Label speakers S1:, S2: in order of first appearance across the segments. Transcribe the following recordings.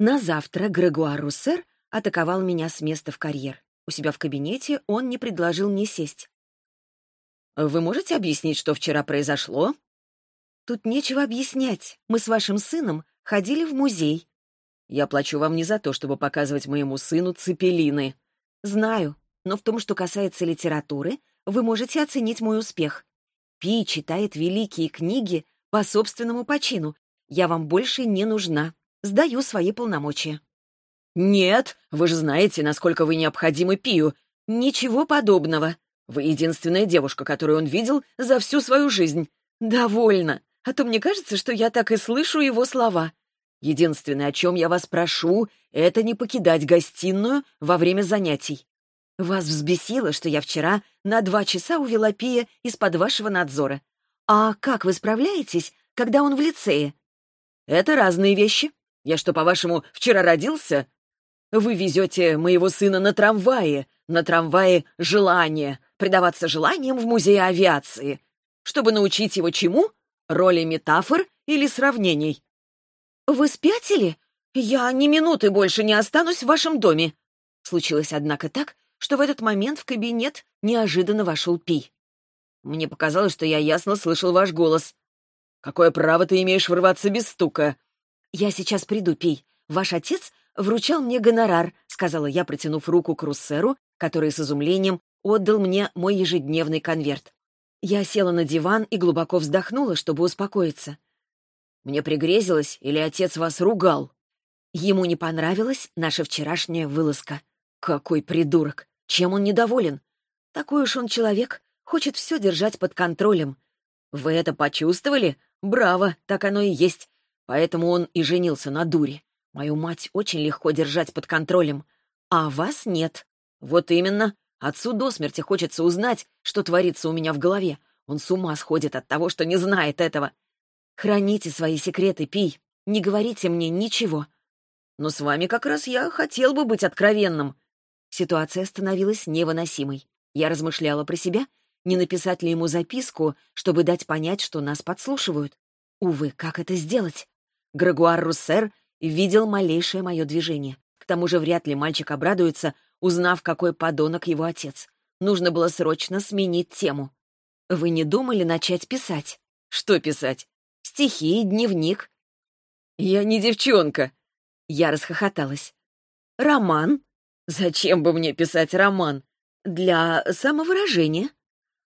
S1: На завтра Грегуар Руссер атаковал меня с места в карьер. У себя в кабинете он не предложил мне сесть.
S2: «Вы можете объяснить, что вчера произошло?»
S1: «Тут нечего объяснять. Мы с вашим сыном ходили в музей».
S2: «Я плачу вам не за то, чтобы показывать моему сыну цепелины».
S1: «Знаю, но в том, что касается литературы, вы можете оценить мой успех. Пи читает великие книги по собственному почину. Я вам больше не нужна. Сдаю свои полномочия».
S2: «Нет, вы же знаете, насколько вы необходимы Пию.
S1: Ничего подобного.
S2: Вы единственная девушка, которую он видел за всю свою жизнь.
S1: Довольно. А то мне кажется, что я так и слышу его слова.
S2: Единственное, о чем я вас прошу, это не покидать гостиную во время занятий.
S1: Вас взбесило, что я вчера на два часа увела Пия из-под вашего надзора. А как вы справляетесь, когда он в лицее?
S2: Это разные вещи. Я что, по-вашему, вчера родился? Вы везете моего сына на трамвае, на трамвае желания, предаваться желаниям в музее авиации, чтобы научить его чему? Роли метафор или сравнений.
S1: Вы спятили? Я ни минуты больше не останусь в вашем доме. Случилось, однако, так, что в этот момент в кабинет неожиданно вошел Пи.
S2: Мне показалось, что я ясно слышал ваш голос. Какое право ты имеешь врываться без стука?
S1: Я сейчас приду, Пи. Ваш отец вручал мне гонорар», — сказала я, протянув руку к Руссеру, который с изумлением отдал мне мой ежедневный конверт. Я села на диван и глубоко вздохнула, чтобы успокоиться.
S2: «Мне пригрезилось, или отец вас ругал?»
S1: Ему не понравилась наша вчерашняя вылазка. Какой придурок! Чем он недоволен? Такой уж он человек, хочет все держать под контролем.
S2: Вы это почувствовали? Браво, так оно и есть. Поэтому он и женился на дуре. Мою мать очень легко держать под контролем, а вас нет. Вот именно. Отцу до смерти хочется узнать, что творится у меня в голове. Он с ума сходит от того, что не знает этого.
S1: Храните свои секреты, Пий. Не говорите мне ничего.
S2: Но с вами как раз я хотел бы быть откровенным.
S1: Ситуация становилась невыносимой. Я размышляла про себя, не написать ли ему записку, чтобы дать понять, что нас подслушивают. Увы, как это сделать? Грегуар Руссер видел малейшее мое движение. К тому же вряд ли мальчик обрадуется, узнав, какой подонок его отец. Нужно было срочно сменить тему. Вы не думали начать писать?
S2: Что писать?
S1: Стихи, дневник.
S2: Я не девчонка.
S1: Я расхохоталась. Роман?
S2: Зачем бы мне писать роман?
S1: Для самовыражения.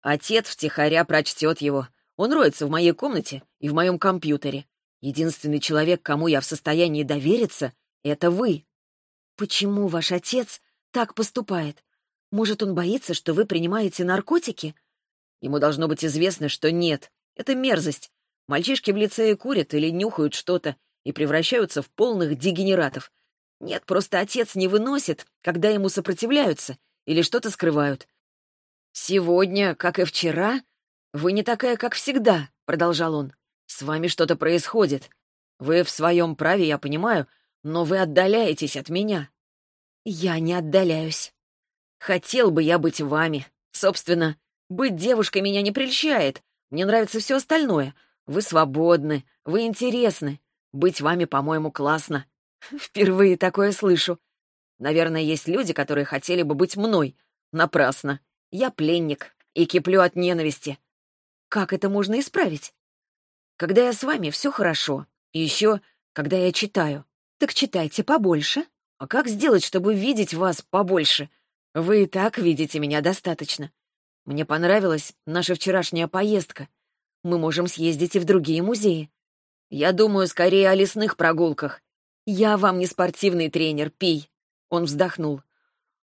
S2: Отец втихаря прочтет его. Он роется в моей комнате и в моем компьютере. Единственный человек, кому я в состоянии довериться, — это вы.
S1: Почему ваш отец так поступает? Может, он боится, что вы принимаете наркотики?
S2: Ему должно быть известно, что нет. Это мерзость. Мальчишки в лицее курят или нюхают что-то и превращаются в полных дегенератов. Нет, просто отец не выносит, когда ему сопротивляются или что-то скрывают. «Сегодня, как и вчера, вы не такая, как всегда», — продолжал он. С вами что-то происходит. Вы в своем праве, я понимаю, но вы отдаляетесь от меня.
S1: Я не отдаляюсь.
S2: Хотел бы я быть вами. Собственно, быть девушкой меня не прельщает. Мне нравится все остальное. Вы свободны, вы интересны. Быть вами, по-моему, классно.
S1: Впервые такое слышу.
S2: Наверное, есть люди, которые хотели бы быть мной. Напрасно. Я пленник и киплю от ненависти.
S1: Как это можно исправить?
S2: Когда я с вами, все хорошо. И еще, когда я читаю.
S1: Так читайте побольше.
S2: А как сделать, чтобы видеть вас побольше? Вы и так видите меня достаточно. Мне понравилась наша вчерашняя поездка. Мы можем съездить и в другие музеи. Я думаю скорее о лесных прогулках. Я вам не спортивный тренер, пей. Он вздохнул.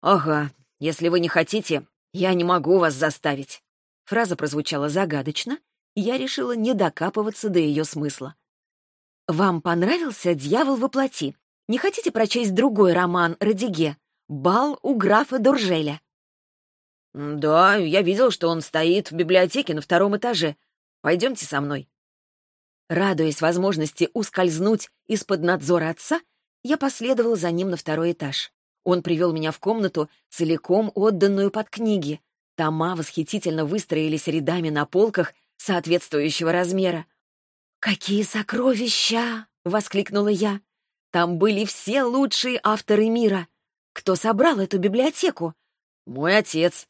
S2: Ага, если вы не хотите, я не могу вас заставить.
S1: Фраза прозвучала загадочно, я решила не докапываться до ее смысла. «Вам понравился «Дьявол во плоти»? Не хотите прочесть другой роман Радиге «Бал у графа Дуржеля»?»
S2: «Да, я видел, что он стоит в библиотеке на втором этаже. Пойдемте со мной».
S1: Радуясь возможности ускользнуть из-под надзора отца, я последовала за ним на второй этаж. Он привел меня в комнату, целиком отданную под книги. Тома восхитительно выстроились рядами на полках соответствующего размера. «Какие сокровища!» — воскликнула я. Там были все лучшие авторы мира. Кто собрал эту библиотеку?
S2: Мой отец.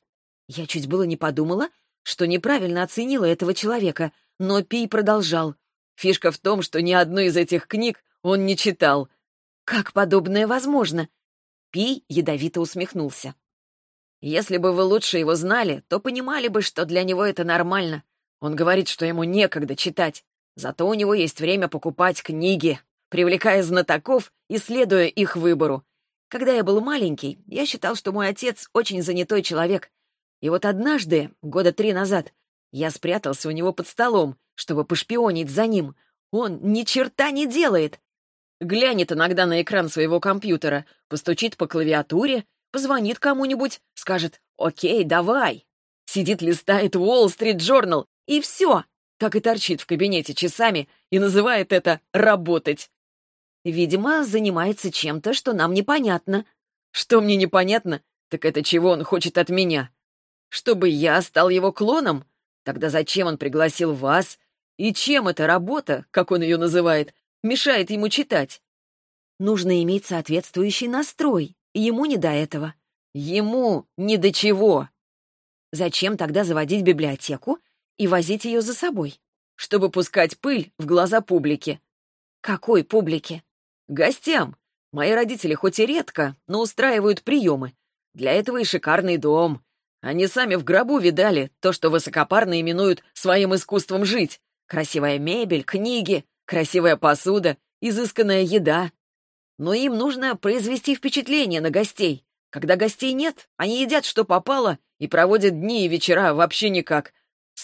S1: Я чуть было не подумала, что неправильно оценила этого человека, но Пий продолжал.
S2: Фишка в том, что ни одной из этих книг он не читал.
S1: Как подобное возможно? Пий ядовито усмехнулся.
S2: Если бы вы лучше его знали, то понимали бы, что для него это нормально. Он говорит, что ему некогда читать. Зато у него есть время покупать книги, привлекая знатоков и следуя их выбору. Когда я был маленький, я считал, что мой отец очень занятой человек. И вот однажды, года три назад, я спрятался у него под столом, чтобы пошпионить за ним. Он ни черта не делает. Глянет иногда на экран своего компьютера, постучит по клавиатуре, позвонит кому-нибудь, скажет «Окей, давай». Сидит, листает Wall Street Journal, и все. Так и торчит в кабинете часами и называет это «работать».
S1: Видимо, занимается чем-то, что нам непонятно.
S2: Что мне непонятно, так это чего он хочет от меня. Чтобы я стал его клоном? Тогда зачем он пригласил вас? И чем эта работа, как он ее называет, мешает ему читать?
S1: Нужно иметь соответствующий настрой. Ему не до этого.
S2: Ему ни до чего.
S1: Зачем тогда заводить библиотеку и возить ее за собой?
S2: Чтобы пускать пыль в глаза публики.
S1: Какой публики?
S2: Гостям. Мои родители хоть и редко, но устраивают приемы. Для этого и шикарный дом. Они сами в гробу видали то, что высокопарно именуют своим искусством жить. Красивая мебель, книги, красивая посуда, изысканная еда. Но им нужно произвести впечатление на гостей. Когда гостей нет, они едят, что попало, и проводят дни и вечера вообще никак.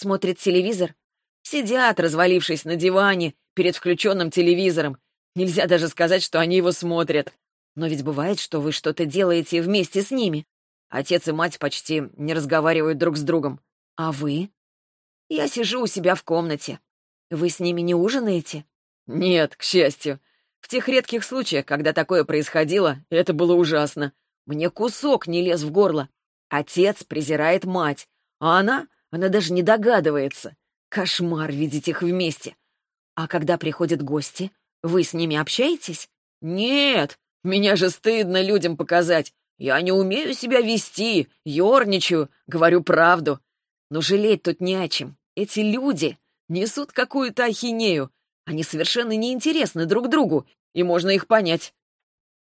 S1: Смотрят телевизор.
S2: Сидят, развалившись на диване, перед включенным телевизором, Нельзя даже сказать, что они его смотрят. Но ведь бывает, что вы что-то делаете вместе с ними. Отец и мать почти не разговаривают друг с другом.
S1: А вы?
S2: Я сижу у себя в комнате.
S1: Вы с ними не ужинаете?
S2: Нет, к счастью. В тех редких случаях, когда такое происходило, это было ужасно. Мне кусок не лез в горло. Отец презирает мать, а она, она даже не догадывается. Кошмар видеть их вместе.
S1: А когда приходят гости, вы с ними общаетесь?
S2: Нет, меня же стыдно людям показать. Я не умею себя вести, ерничаю, говорю правду. Но жалеть тут не о чем. Эти люди несут какую-то ахинею. Они совершенно неинтересны друг другу, и можно их понять.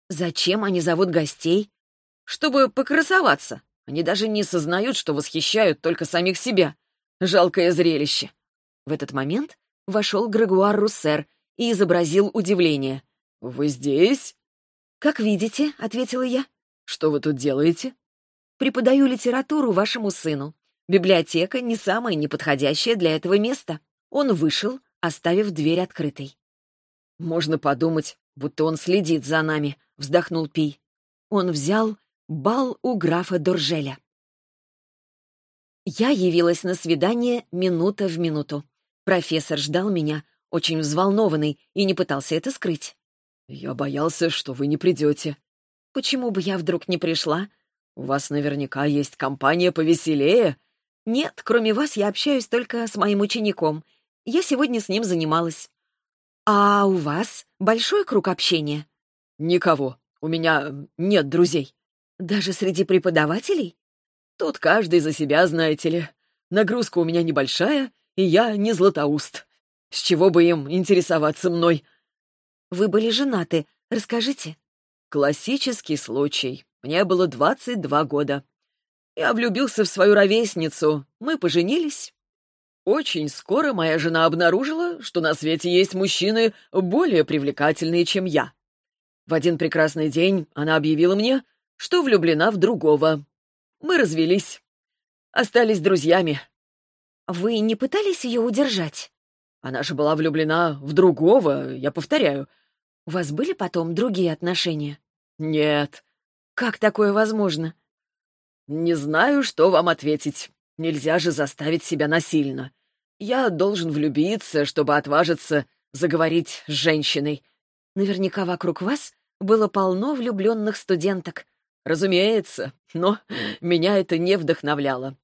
S1: Зачем они зовут гостей?
S2: Чтобы покрасоваться. Они даже не сознают, что восхищают только самих себя. Жалкое зрелище.
S1: В этот момент вошел Грегуар Руссер и изобразил удивление.
S2: «Вы здесь?»
S1: «Как видите», — ответила я.
S2: «Что вы тут делаете?»
S1: «Преподаю литературу вашему сыну. Библиотека не самая неподходящая для этого места». Он вышел, оставив дверь открытой.
S2: «Можно подумать, будто он следит за нами», — вздохнул Пий.
S1: Он взял бал у графа Доржеля. Я явилась на свидание минута в минуту. Профессор ждал меня, очень взволнованный, и не пытался это скрыть.
S2: «Я боялся, что вы не придете».
S1: «Почему бы я вдруг не пришла?»
S2: «У вас наверняка есть компания повеселее».
S1: «Нет, кроме вас я общаюсь только с моим учеником. Я сегодня с ним занималась». «А у вас большой круг общения?»
S2: «Никого. У меня нет друзей».
S1: «Даже среди преподавателей?»
S2: «Тут каждый за себя, знаете ли. Нагрузка у меня небольшая, и я не златоуст. С чего бы им интересоваться мной?
S1: Вы были женаты. Расскажите.
S2: Классический случай. Мне было 22 года. Я влюбился в свою ровесницу. Мы поженились. Очень скоро моя жена обнаружила, что на свете есть мужчины более привлекательные, чем я. В один прекрасный день она объявила мне, что влюблена в другого. Мы развелись. Остались друзьями.
S1: Вы не пытались ее удержать?
S2: Она же была влюблена в другого, я повторяю.
S1: У вас были потом другие отношения?
S2: Нет.
S1: Как такое возможно?
S2: Не знаю, что вам ответить. Нельзя же заставить себя насильно. Я должен влюбиться, чтобы отважиться заговорить с женщиной.
S1: Наверняка вокруг вас было полно влюбленных студенток.
S2: Разумеется, но меня это не вдохновляло.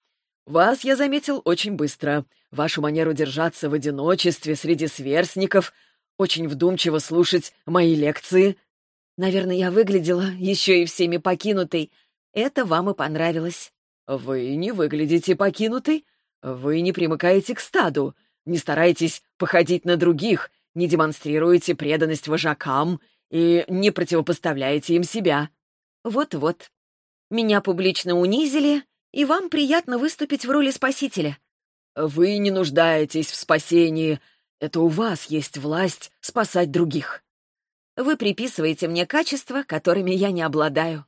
S2: Вас я заметил очень быстро. Вашу манеру держаться в одиночестве среди сверстников, очень вдумчиво слушать мои лекции.
S1: Наверное, я выглядела еще и всеми покинутой. Это вам и понравилось.
S2: Вы не выглядите покинутой. Вы не примыкаете к стаду, не стараетесь походить на других, не демонстрируете преданность вожакам и не противопоставляете им себя.
S1: Вот-вот. Меня публично унизили, и вам приятно выступить в роли спасителя.
S2: Вы не нуждаетесь в спасении. Это у вас есть власть спасать других.
S1: Вы приписываете мне качества, которыми я не обладаю.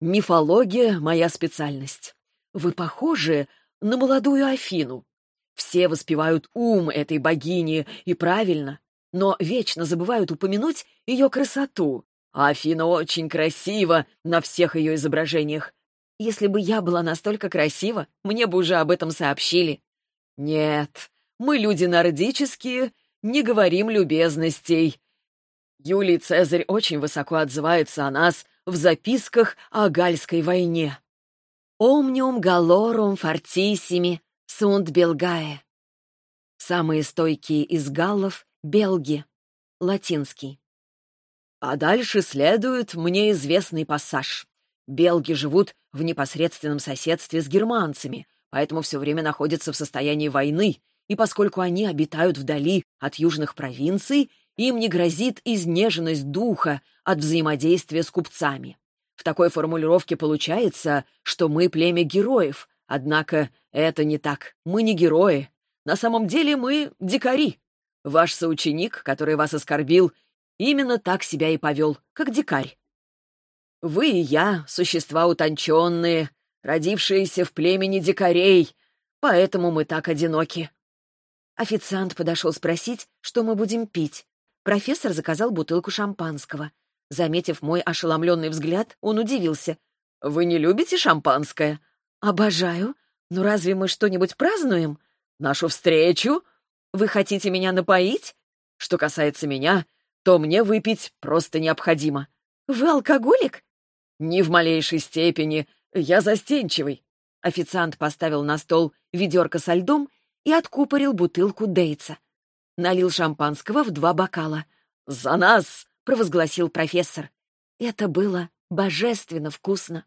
S2: Мифология — моя специальность. Вы похожи на молодую Афину. Все воспевают ум этой богини, и правильно, но вечно забывают упомянуть ее красоту. А Афина очень красива на всех ее изображениях.
S1: Если бы я была настолько красива, мне бы уже об этом сообщили.
S2: Нет, мы люди нордические, не говорим любезностей. Юлий Цезарь очень высоко отзывается о нас в записках о Гальской войне.
S1: «Омниум галорум фортиссими сунд белгае». Самые стойкие из галлов — белги, латинский.
S2: А дальше следует мне известный пассаж. Белги живут в непосредственном соседстве с германцами, поэтому все время находятся в состоянии войны, и поскольку они обитают вдали от южных провинций, им не грозит изнеженность духа от взаимодействия с купцами. В такой формулировке получается, что мы племя героев, однако это не так. Мы не герои. На самом деле мы дикари. Ваш соученик, который вас оскорбил, именно так себя и повел, как дикарь. Вы и я — существа утонченные, родившиеся в племени дикарей, поэтому мы так одиноки.
S1: Официант подошел спросить, что мы будем пить. Профессор заказал бутылку шампанского. Заметив мой ошеломленный взгляд, он удивился.
S2: «Вы не любите шампанское?»
S1: «Обожаю. Но разве мы что-нибудь празднуем?»
S2: «Нашу встречу? Вы хотите меня напоить? Что касается меня, то мне выпить просто необходимо».
S1: «Вы алкоголик?»
S2: «Ни в малейшей степени. Я застенчивый».
S1: Официант поставил на стол ведерко со льдом и откупорил бутылку Дейтса. Налил шампанского в два бокала.
S2: «За нас!» — провозгласил профессор.
S1: Это было божественно вкусно.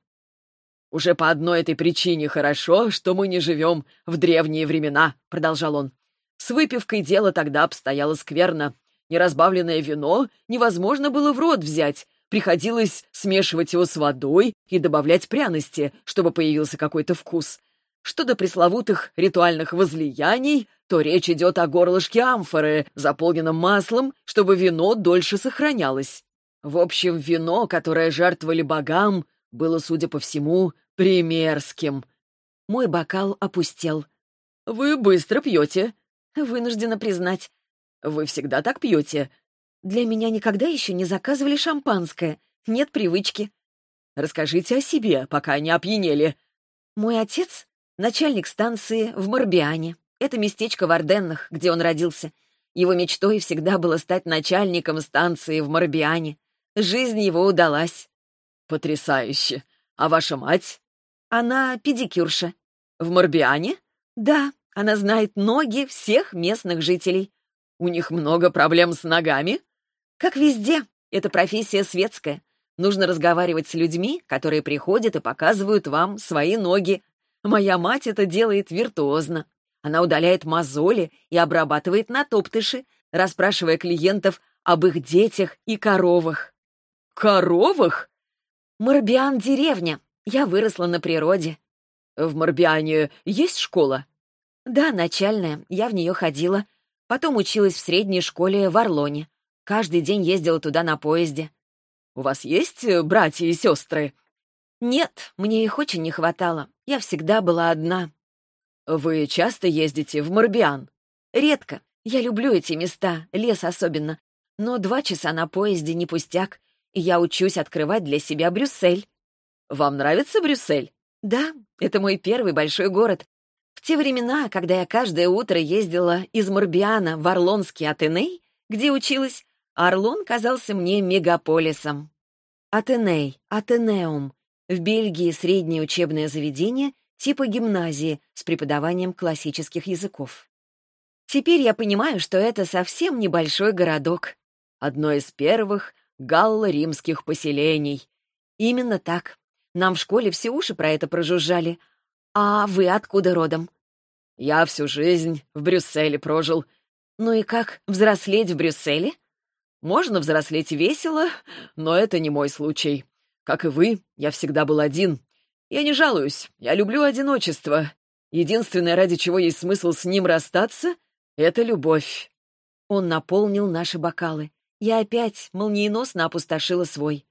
S2: «Уже по одной этой причине хорошо, что мы не живем в древние времена», — продолжал он. «С выпивкой дело тогда обстояло скверно. Неразбавленное вино невозможно было в рот взять, Приходилось смешивать его с водой и добавлять пряности, чтобы появился какой-то вкус. Что до пресловутых ритуальных возлияний, то речь идет о горлышке амфоры, заполненном маслом, чтобы вино дольше сохранялось. В общем, вино, которое жертвовали богам, было, судя по всему, примерским.
S1: Мой бокал опустел.
S2: «Вы быстро пьете».
S1: «Вынуждена признать».
S2: «Вы всегда так пьете?»
S1: Для меня никогда еще не заказывали шампанское. Нет привычки.
S2: Расскажите о себе, пока не опьянели.
S1: Мой отец — начальник станции в Морбиане. Это местечко в Орденнах, где он родился. Его мечтой всегда было стать начальником станции в Морбиане. Жизнь его удалась.
S2: Потрясающе. А ваша мать?
S1: Она педикюрша.
S2: В Морбиане?
S1: Да, она знает ноги всех местных жителей.
S2: У них много проблем с ногами?
S1: Как везде, это профессия светская. Нужно разговаривать с людьми, которые приходят и показывают вам свои ноги. Моя мать это делает виртуозно. Она удаляет мозоли и обрабатывает натоптыши, расспрашивая клиентов об их детях и коровах.
S2: Коровах?
S1: Морбиан — деревня. Я выросла на природе.
S2: В Морбиане есть школа?
S1: Да, начальная. Я в нее ходила. Потом училась в средней школе в Орлоне. Каждый день ездила туда на поезде.
S2: «У вас есть э, братья и сестры?»
S1: «Нет, мне их очень не хватало. Я всегда была одна».
S2: «Вы часто ездите в Морбиан?»
S1: «Редко. Я люблю эти места, лес особенно. Но два часа на поезде не пустяк, и я учусь открывать для себя Брюссель».
S2: «Вам нравится Брюссель?»
S1: «Да, это мой первый большой город. В те времена, когда я каждое утро ездила из Морбиана в Орлонский Атеней, где училась, Орлон казался мне мегаполисом. Атеней, Атенеум. В Бельгии среднее учебное заведение типа гимназии с преподаванием классических языков. Теперь я понимаю, что это совсем небольшой городок.
S2: Одно из первых галло-римских поселений.
S1: Именно так. Нам в школе все уши про это прожужжали. А вы откуда родом?
S2: Я всю жизнь в Брюсселе прожил.
S1: Ну и как, взрослеть в Брюсселе?
S2: Можно взрослеть весело, но это не мой случай. Как и вы, я всегда был один. Я не жалуюсь, я люблю одиночество. Единственное, ради чего есть смысл с ним расстаться, — это любовь.
S1: Он наполнил наши бокалы. Я опять молниеносно опустошила свой.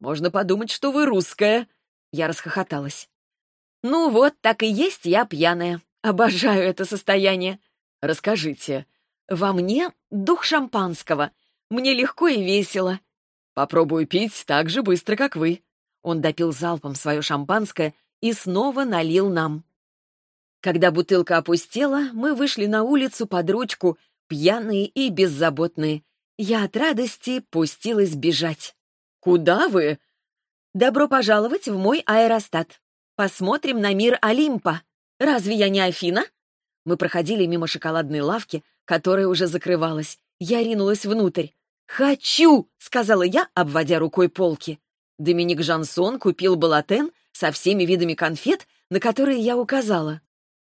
S2: «Можно подумать, что вы русская!» Я расхохоталась.
S1: «Ну вот, так и есть я пьяная. Обожаю это состояние.
S2: Расскажите».
S1: «Во мне дух шампанского. Мне легко и весело».
S2: «Попробую пить так же быстро, как вы».
S1: Он допил залпом свое шампанское и снова налил нам. Когда бутылка опустела, мы вышли на улицу под ручку, пьяные и беззаботные. Я от радости пустилась бежать.
S2: «Куда вы?»
S1: «Добро пожаловать в мой аэростат. Посмотрим на мир Олимпа. Разве я не Афина?» Мы проходили мимо шоколадной лавки, которая уже закрывалась. Я ринулась внутрь. «Хочу!» — сказала я, обводя рукой полки. Доминик Жансон купил балатен со всеми видами конфет, на которые я указала.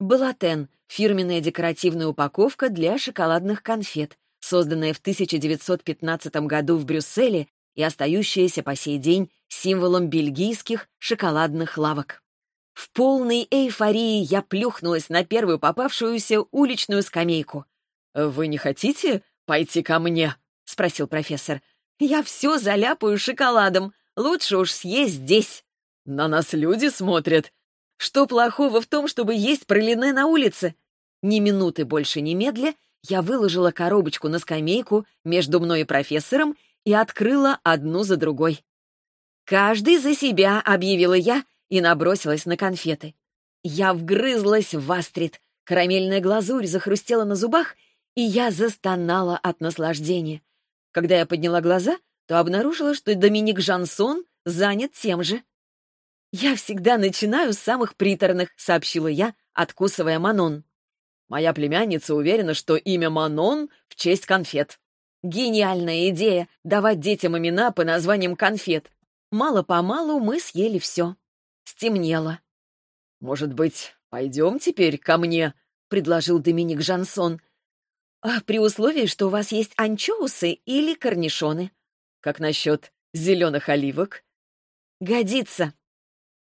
S1: Балатен — фирменная декоративная упаковка для шоколадных конфет, созданная в 1915 году в Брюсселе и остающаяся по сей день символом бельгийских шоколадных лавок. В полной эйфории я плюхнулась на первую попавшуюся уличную скамейку.
S2: «Вы не хотите пойти ко мне?» — спросил профессор.
S1: «Я все заляпаю шоколадом. Лучше уж съесть здесь».
S2: «На нас люди смотрят».
S1: «Что плохого в том, чтобы есть пролине на улице?» Ни минуты больше немедля я выложила коробочку на скамейку между мной и профессором и открыла одну за другой. «Каждый за себя», — объявила я и набросилась на конфеты. Я вгрызлась в астрид, карамельная глазурь захрустела на зубах, и я застонала от наслаждения. Когда я подняла глаза, то обнаружила, что Доминик Жансон занят тем же. «Я всегда начинаю с самых приторных», — сообщила я, откусывая Манон.
S2: «Моя племянница уверена, что имя Манон в честь конфет»,
S1: Гениальная идея — давать детям имена по названиям конфет. Мало-помалу мы съели все. Стемнело.
S2: «Может быть, пойдем теперь ко мне?» — предложил Доминик Жансон.
S1: А «При условии, что у вас есть анчоусы или корнишоны».
S2: «Как насчет зеленых оливок?»
S1: «Годится».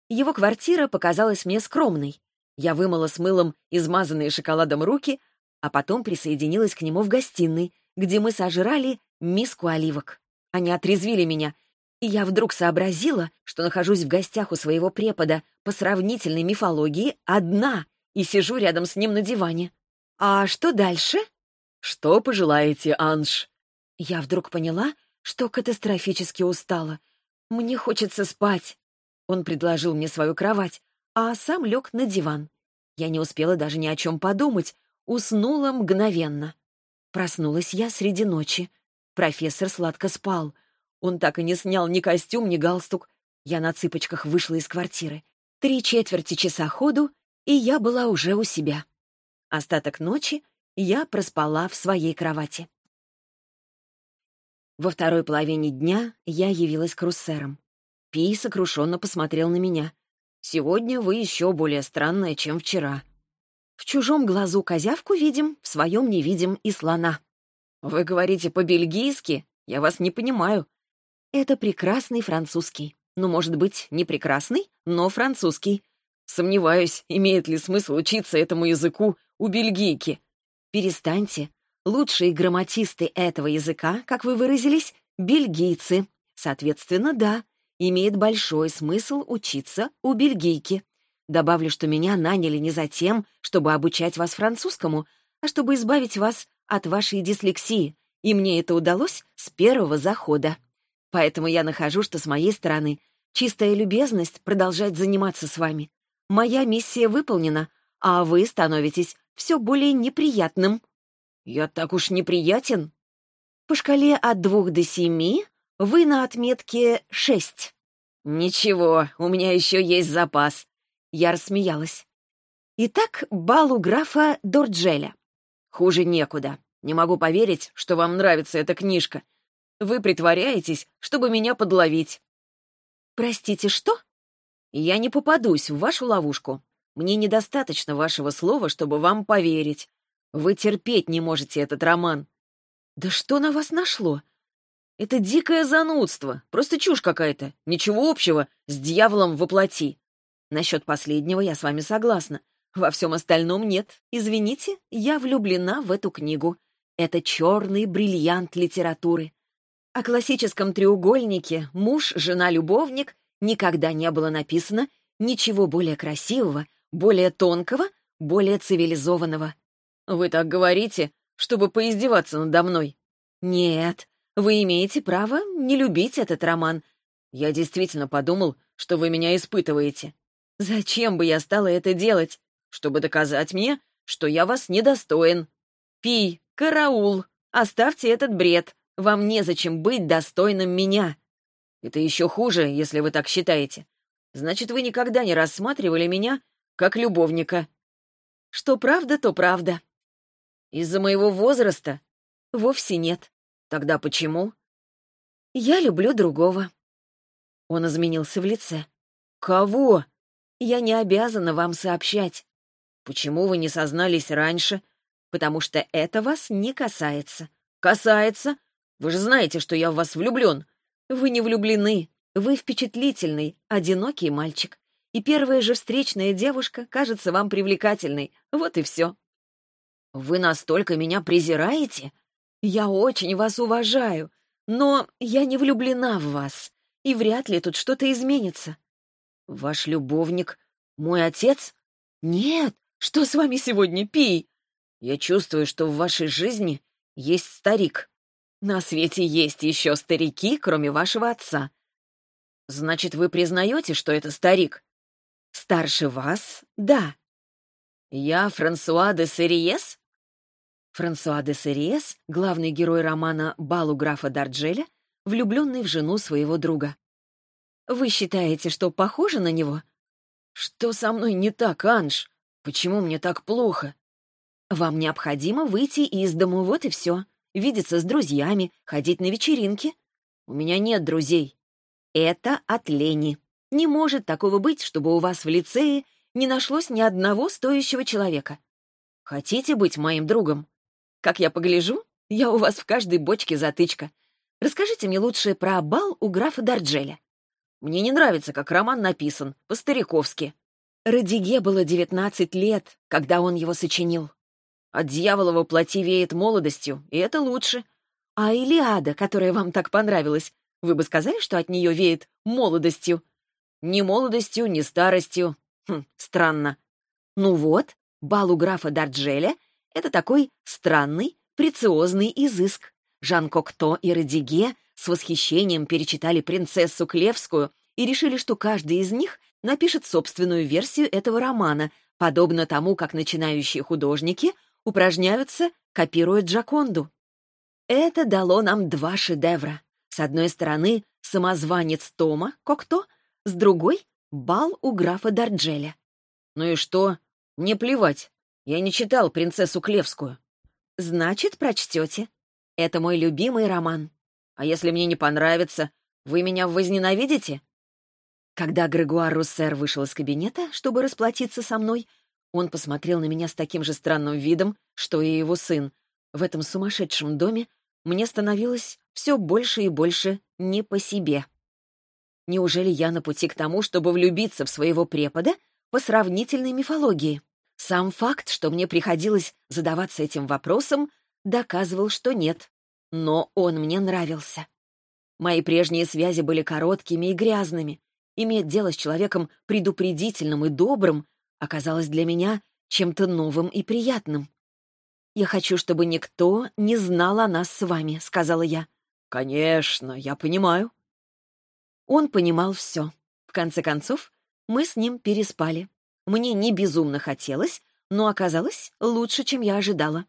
S1: Его квартира показалась мне скромной. Я вымыла с мылом измазанные шоколадом руки, а потом присоединилась к нему в гостиной, где мы сожрали миску оливок. Они отрезвили меня, и я вдруг сообразила, что нахожусь в гостях у своего препода по сравнительной мифологии одна и сижу рядом с ним на диване. А что дальше?
S2: Что пожелаете, Анж?
S1: Я вдруг поняла, что катастрофически устала. Мне хочется спать. Он предложил мне свою кровать, а сам лег на диван. Я не успела даже ни о чем подумать, уснула мгновенно. Проснулась я среди ночи. Профессор сладко спал. Он так и не снял ни костюм, ни галстук. Я на цыпочках вышла из квартиры. Три четверти часа ходу, и я была уже у себя. Остаток ночи я проспала в своей кровати. Во второй половине дня я явилась к Руссерам. Пи сокрушенно посмотрел на меня. «Сегодня вы еще более странная, чем вчера». В чужом глазу козявку видим, в своем не видим и слона. Вы говорите по-бельгийски? Я вас не понимаю. Это прекрасный французский. Ну, может быть, не прекрасный, но французский. Сомневаюсь, имеет ли смысл учиться этому языку у бельгийки. Перестаньте. Лучшие грамматисты этого языка, как вы выразились, бельгийцы. Соответственно, да, имеет большой смысл учиться у бельгийки. Добавлю, что меня наняли не за тем, чтобы обучать вас французскому, а чтобы избавить вас от вашей дислексии, и мне это удалось с первого захода. Поэтому я нахожу, что с моей стороны чистая любезность продолжать заниматься с вами. Моя миссия выполнена, а вы становитесь все более неприятным. Я так уж неприятен. По шкале от двух до семи вы на отметке шесть. Ничего, у меня еще есть запас. Я рассмеялась. Итак, бал у графа Дорджеля. Хуже некуда. Не могу поверить, что вам нравится эта книжка.
S2: Вы притворяетесь, чтобы меня подловить».
S1: «Простите, что?»
S2: «Я не попадусь в вашу ловушку. Мне недостаточно вашего слова, чтобы вам поверить. Вы терпеть не можете этот роман».
S1: «Да что на вас нашло?»
S2: «Это дикое занудство, просто чушь какая-то, ничего общего с дьяволом воплоти».
S1: Насчет последнего я с вами согласна. Во всем остальном нет. Извините, я влюблена в эту книгу. Это черный бриллиант литературы. О классическом треугольнике «муж, жена, любовник» никогда не было написано ничего более красивого, более тонкого, более цивилизованного.
S2: Вы так говорите, чтобы поиздеваться надо мной?
S1: Нет, вы имеете право не любить этот роман.
S2: Я действительно подумал, что вы меня испытываете.
S1: Зачем бы я стала это делать?
S2: Чтобы доказать мне, что я вас недостоин.
S1: Пи, караул, оставьте этот бред. Вам незачем быть достойным меня.
S2: Это еще хуже, если вы так считаете. Значит, вы никогда не рассматривали меня как любовника.
S1: Что правда, то правда.
S2: Из-за моего возраста?
S1: Вовсе нет.
S2: Тогда почему?
S1: Я люблю другого.
S2: Он изменился в лице.
S1: Кого? Я не обязана вам сообщать.
S2: Почему вы не сознались раньше?
S1: Потому что это вас не касается.
S2: Касается? Вы же знаете, что я в вас влюблен.
S1: Вы не влюблены. Вы впечатлительный, одинокий мальчик. И первая же встречная девушка кажется вам привлекательной. Вот и все.
S2: Вы настолько меня презираете?
S1: Я очень вас уважаю, но я не влюблена в вас, и вряд ли тут что-то изменится.
S2: Ваш любовник — мой отец?
S1: Нет, что с вами сегодня, Пи?
S2: Я чувствую, что в вашей жизни есть старик.
S1: На свете есть еще старики, кроме вашего отца.
S2: Значит, вы признаете, что это старик?
S1: Старше вас? Да.
S2: Я Франсуа де Сериес?
S1: Франсуа де Сериес, главный герой романа «Балу графа Дарджеля», влюбленный в жену своего друга. Вы считаете, что похоже на него?
S2: Что со мной не так, Анж? Почему мне так плохо?
S1: Вам необходимо выйти из дому, вот и все. Видеться с друзьями, ходить на вечеринки.
S2: У меня нет друзей.
S1: Это от лени. Не может такого быть, чтобы у вас в лицее не нашлось ни одного стоящего человека.
S2: Хотите быть моим другом?
S1: Как я погляжу, я у вас в каждой бочке затычка. Расскажите мне лучше про бал у графа Дарджеля.
S2: Мне не нравится, как роман написан, по-стариковски.
S1: Радиге было 19 лет, когда он его сочинил.
S2: От дьяволова плоти веет молодостью, и это лучше.
S1: А Илиада, которая вам так понравилась, вы бы сказали, что от нее веет молодостью?
S2: Ни молодостью, ни старостью. Хм, странно.
S1: Ну вот, бал у графа Дарджеля — это такой странный, прециозный изыск. Жан Кокто и Радиге с восхищением перечитали «Принцессу Клевскую» и решили, что каждый из них напишет собственную версию этого романа, подобно тому, как начинающие художники упражняются, копируя Джаконду. Это дало нам два шедевра. С одной стороны, самозванец Тома, Кокто, с другой — бал у графа Дарджеля.
S2: Ну и что? Мне плевать. Я не читал «Принцессу Клевскую».
S1: Значит, прочтете. Это мой любимый роман.
S2: А если мне не понравится, вы меня возненавидите?»
S1: Когда Грегуар Руссер вышел из кабинета, чтобы расплатиться со мной, он посмотрел на меня с таким же странным видом, что и его сын. В этом сумасшедшем доме мне становилось все больше и больше не по себе. Неужели я на пути к тому, чтобы влюбиться в своего препода по сравнительной мифологии? Сам факт, что мне приходилось задаваться этим вопросом, доказывал, что нет но он мне нравился. Мои прежние связи были короткими и грязными. Иметь дело с человеком предупредительным и добрым оказалось для меня чем-то новым и приятным. «Я хочу, чтобы никто не знал о нас с вами», — сказала я.
S2: «Конечно, я понимаю».
S1: Он понимал все. В конце концов, мы с ним переспали. Мне не безумно хотелось, но оказалось лучше, чем я ожидала.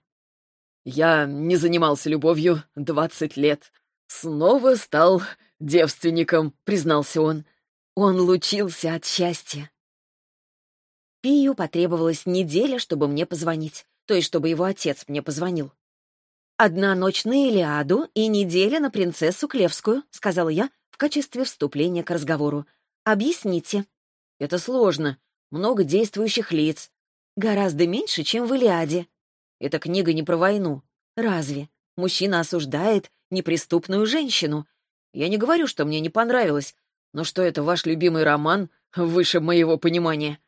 S2: Я не занимался любовью двадцать лет. Снова стал девственником, признался он.
S1: Он лучился от счастья. Пию потребовалась неделя, чтобы мне позвонить, то есть чтобы его отец мне позвонил. «Одна ночь на Илиаду и неделя на принцессу Клевскую», — сказала я в качестве вступления к разговору. «Объясните».
S2: «Это сложно. Много действующих лиц».
S1: «Гораздо меньше, чем в Илиаде».
S2: «Эта книга не про войну».
S1: «Разве? Мужчина осуждает неприступную женщину».
S2: «Я не говорю, что мне не понравилось, но что это ваш любимый роман выше моего понимания?»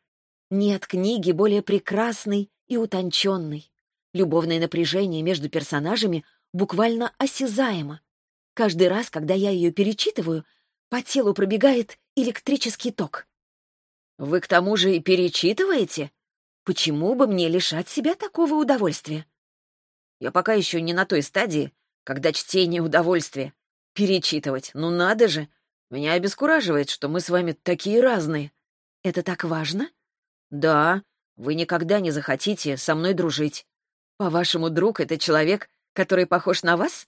S1: «Нет книги более прекрасной и утонченной. Любовное напряжение между персонажами буквально осязаемо. Каждый раз, когда я ее перечитываю, по телу пробегает электрический ток.
S2: «Вы к тому же и перечитываете?
S1: Почему бы мне лишать себя такого удовольствия?»
S2: «Я пока еще не на той стадии, когда чтение — удовольствие. Перечитывать, ну надо же! Меня обескураживает, что мы с вами такие разные».
S1: «Это так важно?»
S2: «Да, вы никогда не захотите со мной дружить.
S1: По-вашему, друг — это человек, который похож на вас?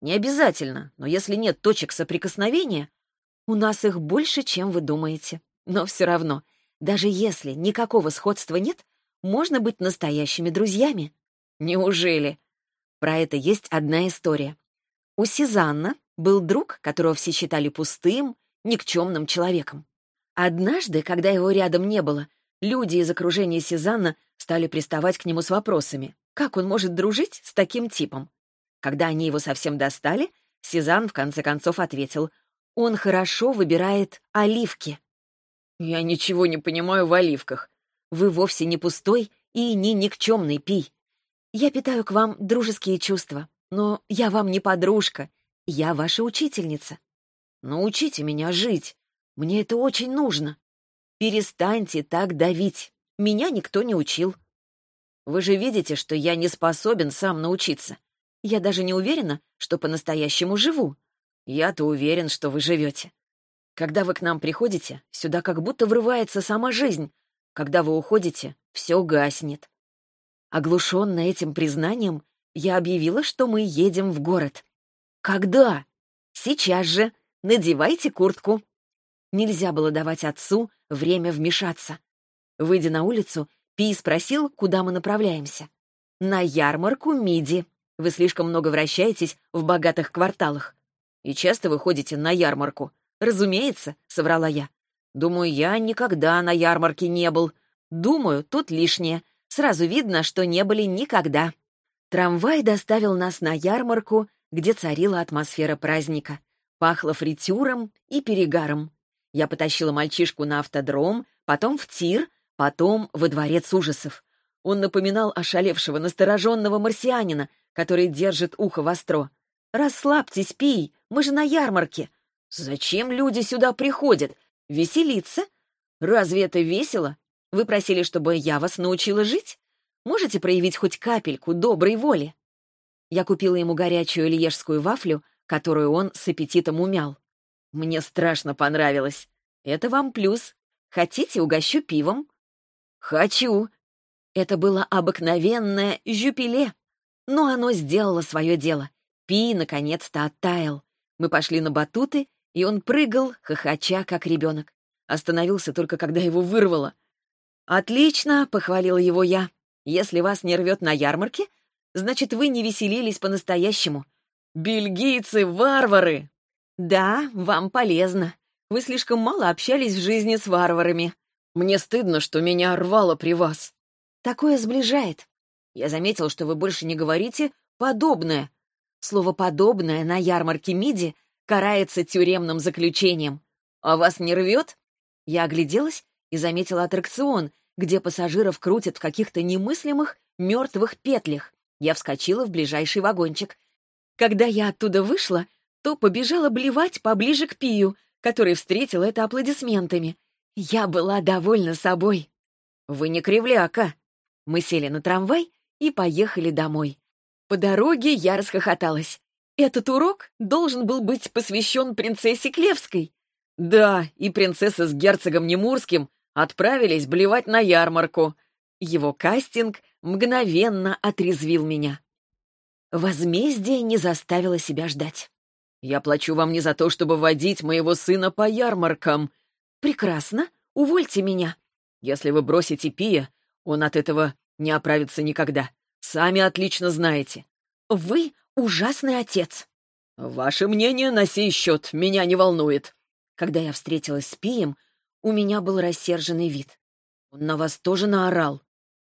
S2: Не обязательно, но если нет точек соприкосновения...
S1: У нас их больше, чем вы думаете. Но все равно, даже если никакого сходства нет, можно быть настоящими друзьями.
S2: Неужели?
S1: Про это есть одна история. У Сизанна был друг, которого все считали пустым, никчемным человеком. Однажды, когда его рядом не было, люди из окружения Сизанна стали приставать к нему с вопросами. Как он может дружить с таким типом? Когда они его совсем достали, Сезанн в конце концов ответил, «Он хорошо выбирает оливки».
S2: «Я ничего не понимаю в оливках.
S1: Вы вовсе не пустой и не никчемный пий. Я питаю к вам дружеские чувства, но я вам не подружка, я ваша учительница.
S2: Научите меня жить. Мне это очень нужно.
S1: Перестаньте так давить. Меня никто не учил.
S2: Вы же видите, что я не способен сам научиться.
S1: Я даже не уверена, что по-настоящему живу.
S2: Я-то уверен, что вы живете. Когда вы к нам приходите, сюда как будто врывается сама жизнь. Когда вы уходите, все гаснет.
S1: Оглушенная этим признанием, я объявила, что мы едем в город.
S2: Когда?
S1: Сейчас же. Надевайте куртку. Нельзя было давать отцу время вмешаться. Выйдя на улицу, Пи спросил, куда мы направляемся. «На ярмарку Миди. Вы слишком много вращаетесь в богатых кварталах.
S2: И часто вы ходите на ярмарку?»
S1: «Разумеется», — соврала я.
S2: «Думаю, я никогда на ярмарке не был.
S1: Думаю, тут лишнее. Сразу видно, что не были никогда». Трамвай доставил нас на ярмарку, где царила атмосфера праздника. Пахло фритюром и перегаром. Я потащила мальчишку на автодром, потом в тир, Потом во дворец ужасов. Он напоминал ошалевшего, настороженного марсианина, который держит ухо востро. «Расслабьтесь, пей, мы же на ярмарке». «Зачем люди сюда приходят? Веселиться? Разве это весело? Вы просили, чтобы я вас научила жить? Можете проявить хоть капельку доброй воли?» Я купила ему горячую льежскую вафлю, которую он с аппетитом умял. Мне страшно понравилось. Это вам плюс. Хотите, угощу пивом? «Хочу!» Это было обыкновенное жюпиле, но оно сделало свое дело. Пи наконец-то оттаял. Мы пошли на батуты, и он прыгал, хохоча, как ребенок. Остановился только, когда его вырвало. «Отлично!» — похвалил его я. «Если вас не рвет на ярмарке, значит, вы не веселились по-настоящему. Бельгийцы — варвары!» «Да, вам полезно. Вы слишком мало общались в жизни с варварами.
S2: Мне стыдно, что меня рвало при вас.
S1: Такое сближает.
S2: Я заметил, что вы больше не говорите «подобное».
S1: Слово «подобное» на ярмарке МИДи карается тюремным заключением.
S2: А вас не рвет?
S1: Я огляделась и заметила аттракцион, где пассажиров крутят в каких-то немыслимых мертвых петлях. Я вскочила в ближайший вагончик. Когда я оттуда вышла, то побежала блевать поближе к Пию, который встретил это аплодисментами. Я была довольна собой.
S2: Вы не кривляка.
S1: Мы сели на трамвай и поехали домой. По дороге я расхохоталась. Этот урок должен был быть посвящен принцессе Клевской.
S2: Да, и принцесса с герцогом Немурским отправились блевать на ярмарку.
S1: Его кастинг мгновенно отрезвил меня. Возмездие не заставило себя ждать.
S2: «Я плачу вам не за то, чтобы водить моего сына по ярмаркам»,
S1: «Прекрасно. Увольте меня».
S2: «Если вы бросите Пия, он от этого не оправится никогда. Сами отлично знаете.
S1: Вы ужасный отец.
S2: Ваше мнение на сей счет меня не волнует.
S1: Когда я встретилась с Пием, у меня был рассерженный вид. Он на вас тоже наорал.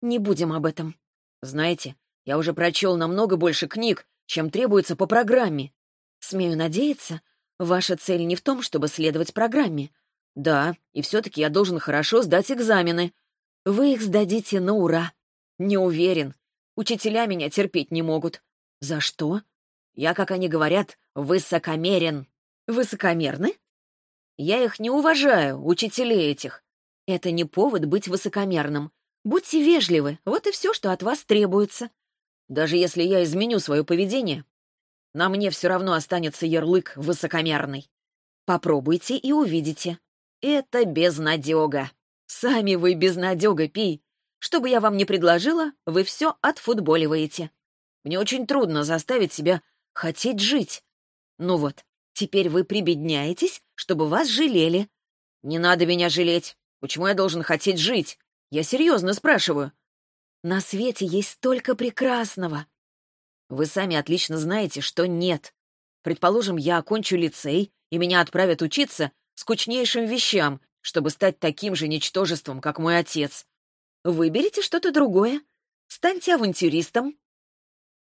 S1: Не будем об этом.
S2: Знаете, я уже прочел намного больше книг, чем требуется по программе.
S1: Смею надеяться, ваша цель не в том, чтобы следовать программе.
S2: Да, и все-таки я должен хорошо сдать экзамены.
S1: Вы их сдадите на ура.
S2: Не уверен. Учителя меня терпеть не могут.
S1: За что?
S2: Я, как они говорят, высокомерен.
S1: Высокомерны?
S2: Я их не уважаю, учителей этих.
S1: Это не повод быть высокомерным. Будьте вежливы, вот и все, что от вас требуется.
S2: Даже если я изменю свое поведение, на мне все равно останется ярлык высокомерный.
S1: Попробуйте и увидите.
S2: Это безнадега.
S1: Сами вы безнадега, Пи. Что бы я вам ни предложила, вы все отфутболиваете.
S2: Мне очень трудно заставить себя хотеть жить.
S1: Ну вот, теперь вы прибедняетесь, чтобы вас жалели.
S2: Не надо меня жалеть. Почему я должен хотеть жить? Я серьезно спрашиваю.
S1: На свете есть столько прекрасного.
S2: Вы сами отлично знаете, что нет. Предположим, я окончу лицей, и меня отправят учиться скучнейшим вещам, чтобы стать таким же ничтожеством, как мой отец.
S1: Выберите что-то другое. Станьте авантюристом.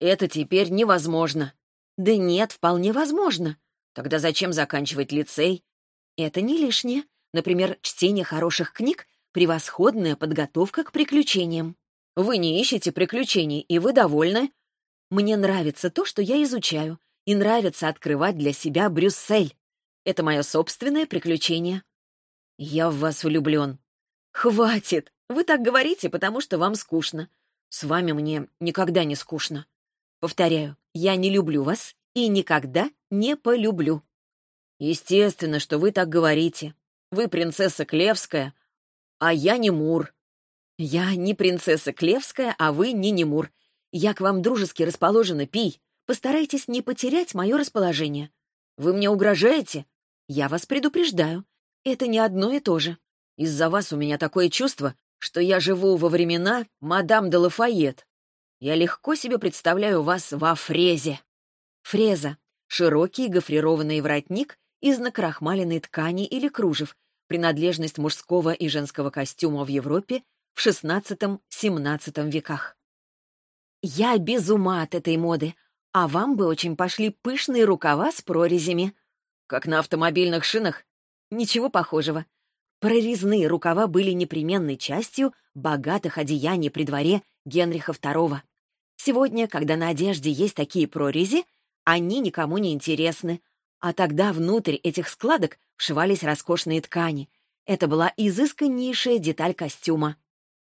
S2: Это теперь невозможно.
S1: Да нет, вполне возможно.
S2: Тогда зачем заканчивать лицей?
S1: Это не лишнее. Например, чтение хороших книг — превосходная подготовка к приключениям.
S2: Вы не ищете приключений, и вы довольны?
S1: Мне нравится то, что я изучаю, и нравится открывать для себя Брюссель. Это мое собственное приключение.
S2: Я в вас влюблен.
S1: Хватит! Вы так говорите, потому что вам скучно.
S2: С вами мне никогда не скучно.
S1: Повторяю, я не люблю вас и никогда не полюблю.
S2: Естественно, что вы так говорите. Вы принцесса Клевская, а я не Мур.
S1: «Я не принцесса Клевская, а вы не Немур. Я к вам дружески расположена, Пий. Постарайтесь не потерять мое расположение.
S2: Вы мне угрожаете?
S1: Я вас предупреждаю. Это не одно и то же.
S2: Из-за вас у меня такое чувство, что я живу во времена мадам де Лафайет. Я легко себе представляю вас во фрезе».
S1: Фреза — широкий гофрированный воротник из накрахмаленной ткани или кружев, принадлежность мужского и женского костюма в Европе в XVI-XVII веках. Я без ума от этой моды, а вам бы очень пошли пышные рукава с прорезями.
S2: Как на автомобильных шинах?
S1: Ничего похожего. Прорезные рукава были непременной частью богатых одеяний при дворе Генриха II. Сегодня, когда на одежде есть такие прорези, они никому не интересны, а тогда внутрь этих складок вшивались роскошные ткани. Это была изысканнейшая деталь костюма.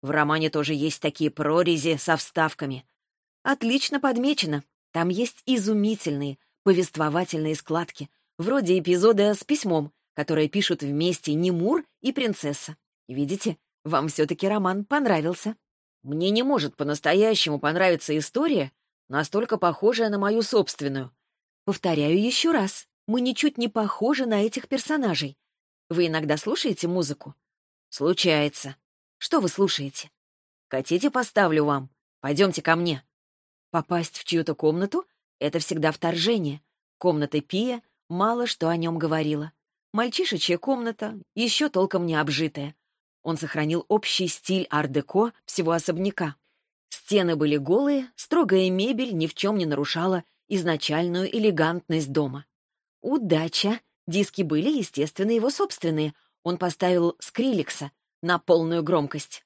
S2: В романе тоже есть такие прорези со вставками.
S1: Отлично подмечено. Там есть изумительные повествовательные складки, вроде эпизода с письмом, которое пишут вместе Немур и принцесса. Видите, вам все-таки роман понравился.
S2: Мне не может по-настоящему понравиться история, настолько похожая на мою собственную.
S1: Повторяю еще раз, мы ничуть не похожи на этих персонажей. Вы иногда слушаете музыку?
S2: Случается.
S1: Что вы слушаете?
S2: Хотите, поставлю вам? Пойдемте ко мне.
S1: Попасть в чью-то комнату — это всегда вторжение. Комната Пия мало что о нем говорила. Мальчишечья комната, еще толком не обжитая. Он сохранил общий стиль ар-деко всего особняка. Стены были голые, строгая мебель ни в чем не нарушала изначальную элегантность дома. Удача! Диски были, естественно, его собственные. Он поставил Скриликса, на полную громкость.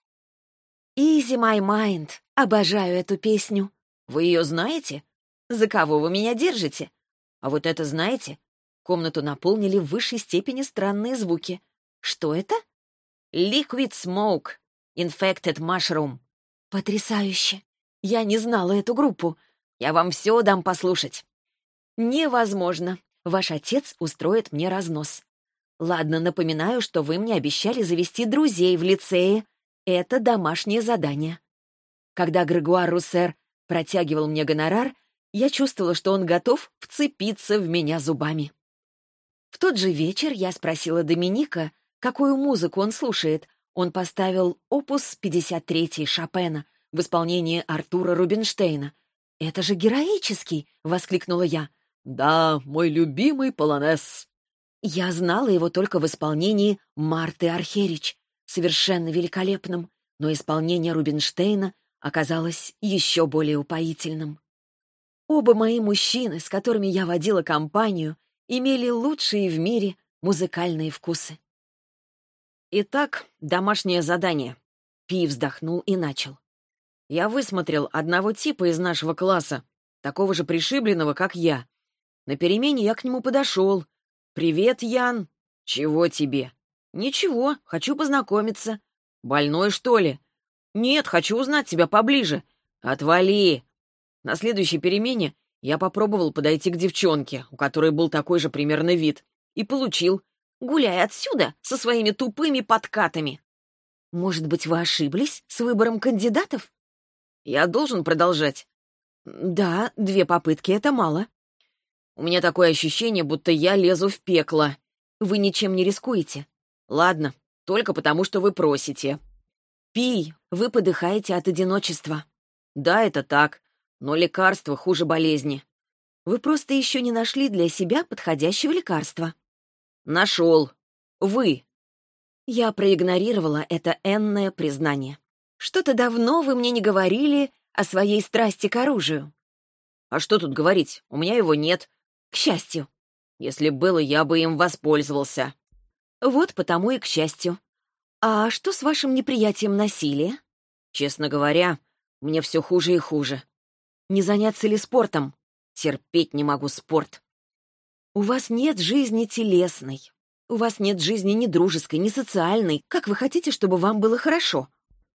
S1: «Easy my mind» — обожаю эту песню.
S2: Вы ее знаете?
S1: За кого вы меня держите?
S2: А вот это знаете?
S1: Комнату наполнили в высшей степени странные звуки. Что это?
S2: Liquid Smoke. Infected Mushroom.
S1: Потрясающе. Я не знала эту группу.
S2: Я вам все дам послушать.
S1: Невозможно. Ваш отец устроит мне разнос. Ладно, напоминаю, что вы мне обещали завести друзей в лицее. Это домашнее задание. Когда Грегуар Руссер протягивал мне гонорар, я чувствовала, что он готов вцепиться в меня зубами. В тот же вечер я спросила Доминика, какую музыку он слушает. Он поставил опус 53 Шопена в исполнении Артура Рубинштейна. «Это же героический!» — воскликнула я.
S2: «Да, мой любимый полонез».
S1: Я знала его только в исполнении Марты Архерич, совершенно великолепным, но исполнение Рубинштейна оказалось еще более упоительным. Оба мои мужчины, с которыми я водила компанию, имели лучшие в мире музыкальные вкусы.
S2: Итак, домашнее задание. Пи вздохнул и начал. Я высмотрел одного типа из нашего класса, такого же пришибленного, как я. На перемене я к нему подошел. «Привет, Ян!» «Чего тебе?» «Ничего, хочу познакомиться». «Больной, что ли?» «Нет, хочу узнать тебя поближе». «Отвали!» На следующей перемене я попробовал подойти к девчонке, у которой был такой же примерно вид, и получил «Гуляй отсюда со своими тупыми подкатами».
S1: «Может быть, вы ошиблись с выбором кандидатов?»
S2: «Я должен продолжать?»
S1: «Да, две попытки — это мало».
S2: «У меня такое ощущение, будто я лезу в пекло».
S1: «Вы ничем не рискуете».
S2: «Ладно, только потому, что вы просите».
S1: «Пий, вы подыхаете от одиночества».
S2: «Да, это так, но лекарство хуже болезни».
S1: «Вы просто еще не нашли для себя подходящего лекарства».
S2: «Нашел. Вы».
S1: Я проигнорировала это энное признание. «Что-то давно вы мне не говорили о своей страсти к оружию».
S2: «А что тут говорить? У меня его нет».
S1: «К счастью».
S2: «Если было, я бы им воспользовался».
S1: «Вот потому и к счастью. «А что с вашим неприятием насилия?»
S2: «Честно говоря, мне все хуже и хуже.
S1: Не заняться ли спортом?»
S2: «Терпеть не могу спорт».
S1: «У вас нет жизни телесной. У вас нет жизни ни дружеской, ни социальной. Как вы хотите, чтобы вам было хорошо?»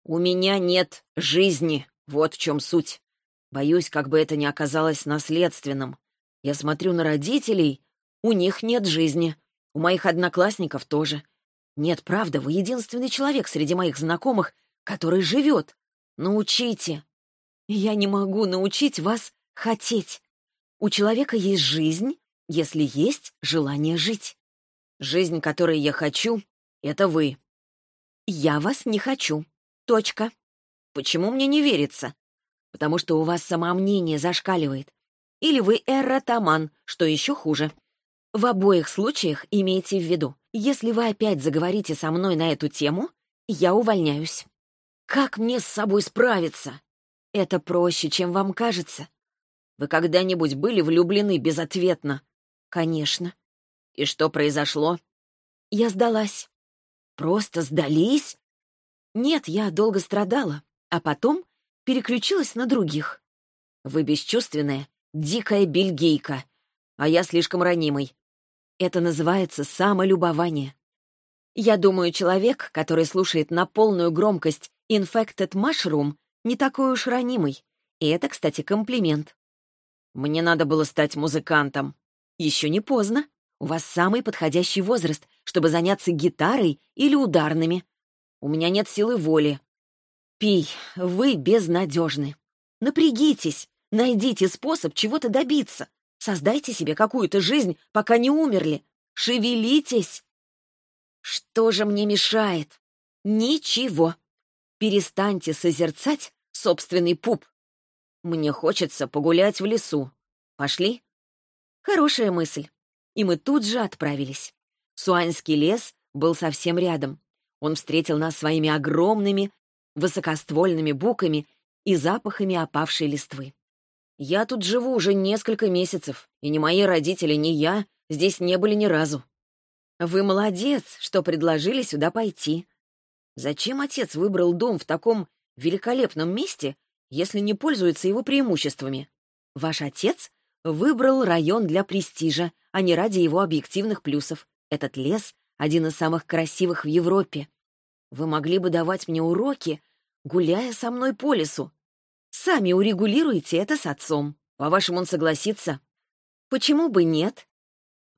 S2: «У меня нет жизни. Вот в чем суть. Боюсь, как бы это ни оказалось наследственным. Я смотрю на родителей, у них нет жизни. У моих одноклассников тоже. Нет, правда, вы единственный человек среди моих знакомых, который живет. Научите.
S1: Я не могу научить вас хотеть. У человека есть жизнь, если есть желание жить.
S2: Жизнь, которой я хочу, — это вы.
S1: Я вас не хочу. Точка.
S2: Почему мне не верится?
S1: Потому что у вас самомнение зашкаливает. Или вы эротоман, что еще хуже. В обоих случаях имейте в виду, если вы опять заговорите со мной на эту тему, я увольняюсь.
S2: Как мне с собой справиться?
S1: Это проще, чем вам кажется.
S2: Вы когда-нибудь были влюблены безответно?
S1: Конечно.
S2: И что произошло?
S1: Я сдалась.
S2: Просто сдались?
S1: Нет, я долго страдала, а потом переключилась на других.
S2: Вы бесчувственная, дикая бельгийка, а я слишком ранимый.
S1: Это называется самолюбование. Я думаю, человек, который слушает на полную громкость «Infected Mushroom», не такой уж ранимый. И это, кстати, комплимент.
S2: Мне надо было стать музыкантом.
S1: Еще не поздно. У вас самый подходящий возраст, чтобы заняться гитарой или ударными.
S2: У меня нет силы воли.
S1: Пий, вы безнадежны. Напрягитесь, найдите способ чего-то добиться. Создайте себе какую-то жизнь, пока не умерли. Шевелитесь. Что же мне мешает? Ничего. Перестаньте созерцать собственный пуп. Мне хочется погулять в лесу. Пошли? Хорошая мысль. И мы тут же отправились. Суанский лес был совсем рядом. Он встретил нас своими огромными, высокоствольными буками и запахами опавшей листвы. Я тут живу уже несколько месяцев, и ни мои родители, ни я здесь не были ни разу. Вы молодец, что предложили сюда пойти. Зачем отец выбрал дом в таком великолепном месте, если не пользуется его преимуществами? Ваш отец выбрал район для престижа, а не ради его объективных плюсов. Этот лес — один из самых красивых в Европе. Вы могли бы давать мне уроки, гуляя со мной по лесу, Сами урегулируйте это с отцом. По-вашему, он согласится? Почему бы нет?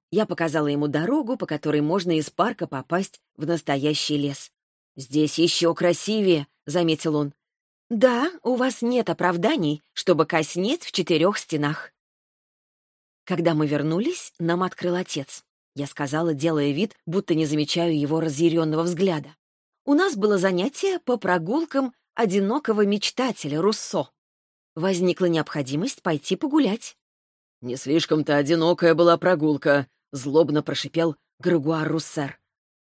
S1: Я показала ему дорогу, по которой можно из парка попасть в настоящий лес. «Здесь еще красивее», — заметил он. «Да, у вас нет оправданий, чтобы коснеть в четырех стенах». Когда мы вернулись, нам открыл отец. Я сказала, делая вид, будто не замечаю его разъяренного взгляда. У нас было занятие по прогулкам одинокого мечтателя Руссо. возникла необходимость пойти погулять.
S2: «Не слишком-то одинокая была прогулка», — злобно прошипел Грегуар Руссер.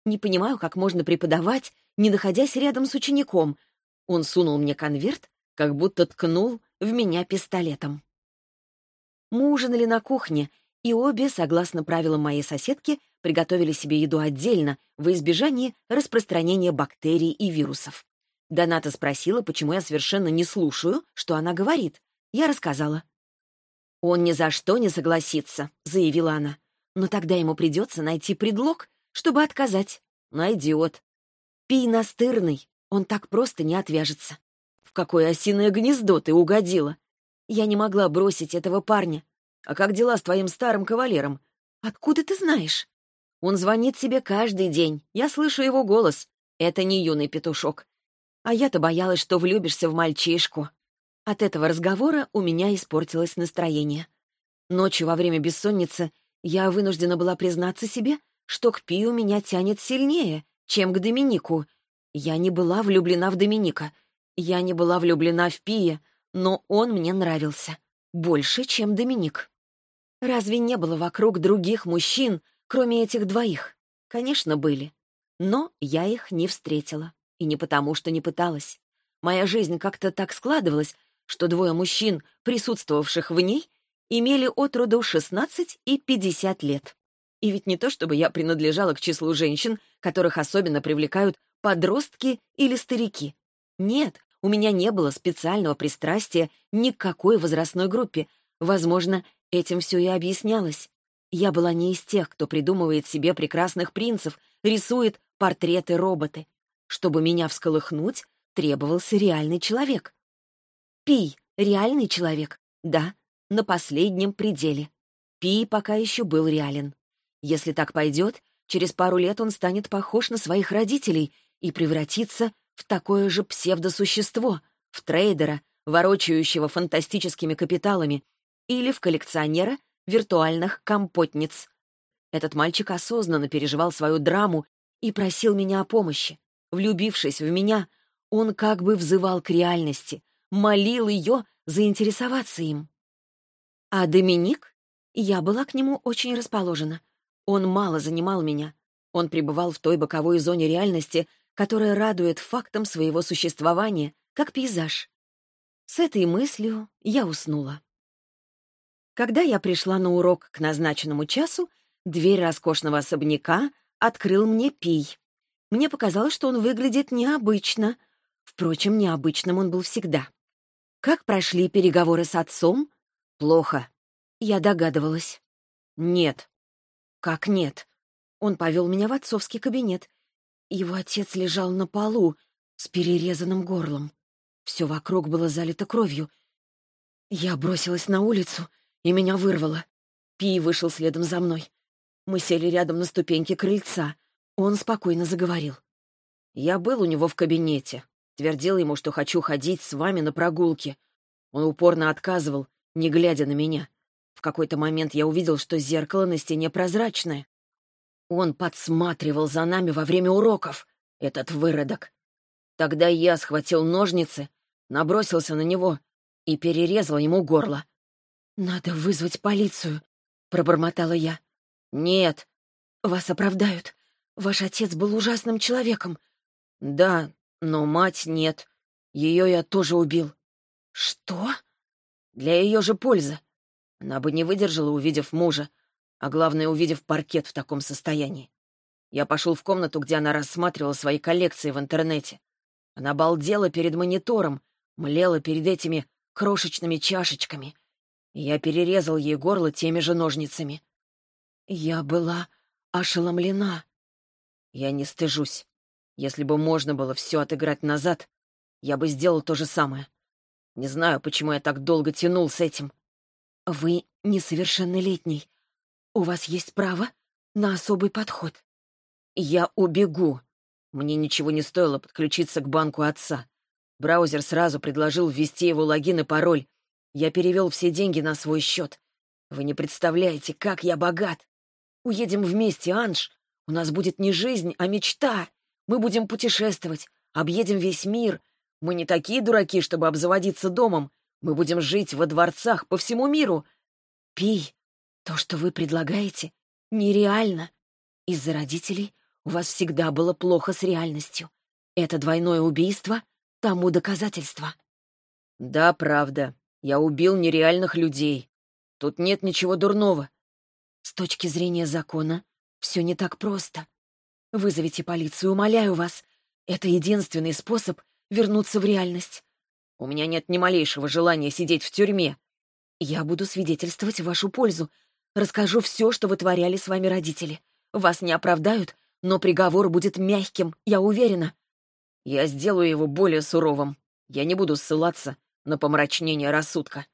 S1: «Не понимаю, как можно преподавать, не находясь рядом с учеником». Он сунул мне конверт, как будто ткнул в меня пистолетом. Мы ужинали на кухне, и обе, согласно правилам моей соседки, приготовили себе еду отдельно, во избежание распространения бактерий и вирусов. Доната спросила, почему я совершенно не слушаю, что она говорит. Я рассказала. «Он ни за что не согласится», — заявила она. «Но тогда ему придется найти предлог, чтобы отказать. Найдет. Пий настырный, он так просто не отвяжется. В какое осиное гнездо ты угодила? Я не могла бросить этого парня. А как дела с твоим старым кавалером? Откуда ты знаешь? Он звонит себе каждый день. Я слышу его голос. Это не юный петушок. А я-то боялась, что влюбишься в мальчишку. От этого разговора у меня испортилось настроение. Ночью во время бессонницы я вынуждена была признаться себе, что к Пию меня тянет сильнее, чем к Доминику. Я не была влюблена в Доминика. Я не была влюблена в Пия, но он мне нравился. Больше, чем Доминик. Разве не было вокруг других мужчин, кроме этих двоих? Конечно, были. Но я их не встретила. И не потому, что не пыталась. Моя жизнь как-то так складывалась, что двое мужчин, присутствовавших в ней, имели от роду 16 и 50 лет. И ведь не то, чтобы я принадлежала к числу женщин, которых особенно привлекают подростки или старики. Нет, у меня не было специального пристрастия ни к какой возрастной группе. Возможно, этим все и объяснялось. Я была не из тех, кто придумывает себе прекрасных принцев, рисует портреты-роботы. Чтобы меня всколыхнуть, требовался реальный человек. Пий — реальный человек, да, на последнем пределе. Пий пока еще был реален. Если так пойдет, через пару лет он станет похож на своих родителей и превратится в такое же псевдосущество, в трейдера, ворочающего фантастическими капиталами, или в коллекционера виртуальных компотниц. Этот мальчик осознанно переживал свою драму и просил меня о помощи. Влюбившись в меня, он как бы взывал к реальности, молил ее заинтересоваться им. А Доминик? Я была к нему очень расположена. Он мало занимал меня. Он пребывал в той боковой зоне реальности, которая радует фактом своего существования, как пейзаж. С этой мыслью я уснула. Когда я пришла на урок к назначенному часу, дверь роскошного особняка открыл мне Пий. Мне показалось, что он выглядит необычно. Впрочем, необычным он был всегда. Как прошли переговоры с отцом? Плохо. Я догадывалась. Нет. Как нет? Он повел меня в отцовский кабинет. Его отец лежал на полу с перерезанным горлом. Все вокруг было залито кровью. Я бросилась на улицу, и меня вырвало. Пи вышел следом за мной. Мы сели рядом на ступеньке крыльца. Он спокойно заговорил. «Я был у него в кабинете. Твердил ему, что хочу ходить с вами на прогулки. Он упорно отказывал, не глядя на меня. В какой-то момент я увидел, что зеркало на стене прозрачное. Он подсматривал за нами во время уроков, этот выродок. Тогда я схватил ножницы, набросился на него и перерезал ему горло. «Надо вызвать полицию», — пробормотала я. «Нет». «Вас оправдают. Ваш отец был ужасным человеком». «Да, но мать нет. Ее я тоже убил. Что? Для ее же пользы. Она бы не выдержала, увидев мужа, а главное, увидев паркет в таком состоянии. Я пошел в комнату, где она рассматривала свои коллекции в интернете. Она балдела перед монитором, млела перед этими крошечными чашечками. И я перерезал ей горло теми же ножницами. Я была ошеломлена. Я не стыжусь. Если бы можно было все отыграть назад, я бы сделал то же самое. Не знаю, почему я так долго тянул с этим. Вы несовершеннолетний. У вас есть право на особый подход. Я убегу. Мне ничего не стоило подключиться к банку отца. Браузер сразу предложил ввести его логин и пароль. Я перевел все деньги на свой счет. Вы не представляете, как я богат. Уедем вместе, Анж. У нас будет не жизнь, а мечта. Мы будем путешествовать, объедем весь мир. Мы не такие дураки, чтобы обзаводиться домом.
S2: Мы будем жить во дворцах по всему миру.
S1: Пий, то, что вы предлагаете, нереально. Из-за родителей у вас всегда было плохо с реальностью. Это двойное убийство тому доказательство.
S2: Да, правда. Я убил нереальных людей. Тут нет ничего дурного.
S1: С точки зрения закона, все не так просто. Вызовите полицию, умоляю вас. Это единственный способ вернуться в реальность.
S2: У меня нет ни малейшего желания сидеть в тюрьме.
S1: Я буду свидетельствовать в вашу пользу. Расскажу все, что вытворяли с вами родители. Вас не оправдают, но приговор будет мягким, я уверена.
S2: Я сделаю его более суровым. Я не буду ссылаться на помрачнение рассудка.